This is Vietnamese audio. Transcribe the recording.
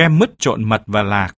kem mứt trộn mật và lạc,